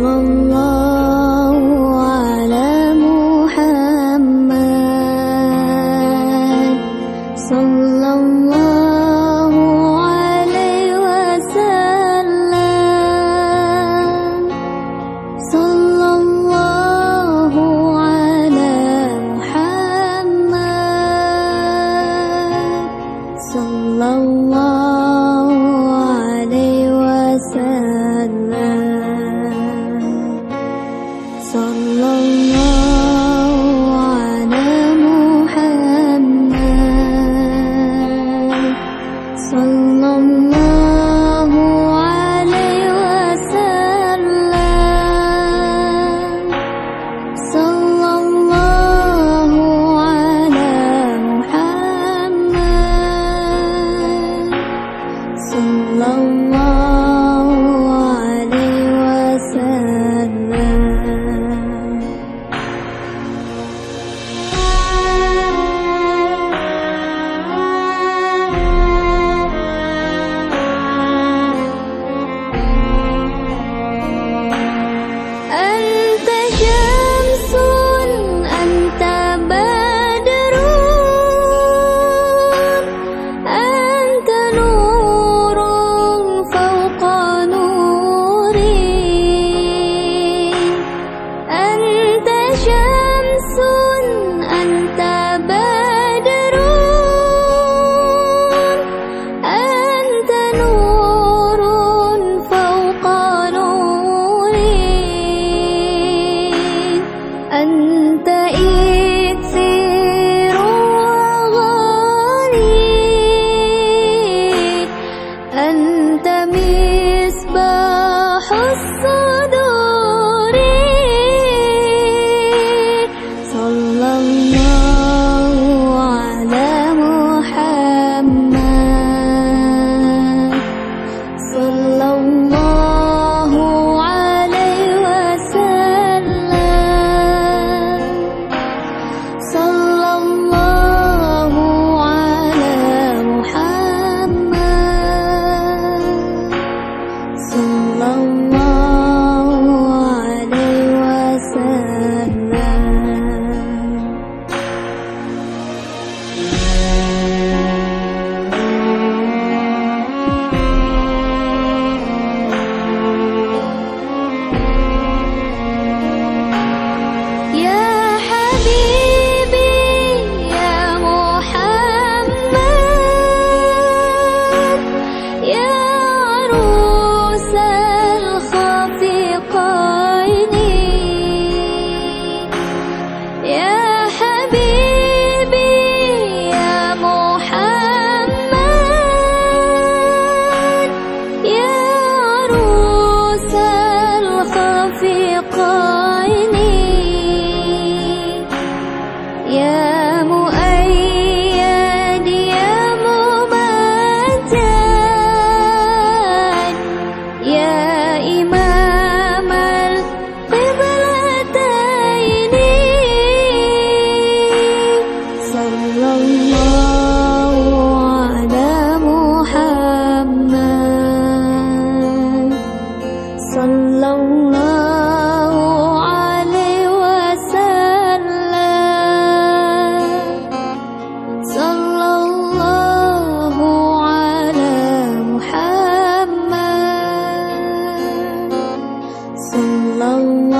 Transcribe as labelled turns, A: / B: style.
A: صلى الله على محمد the. 送了？我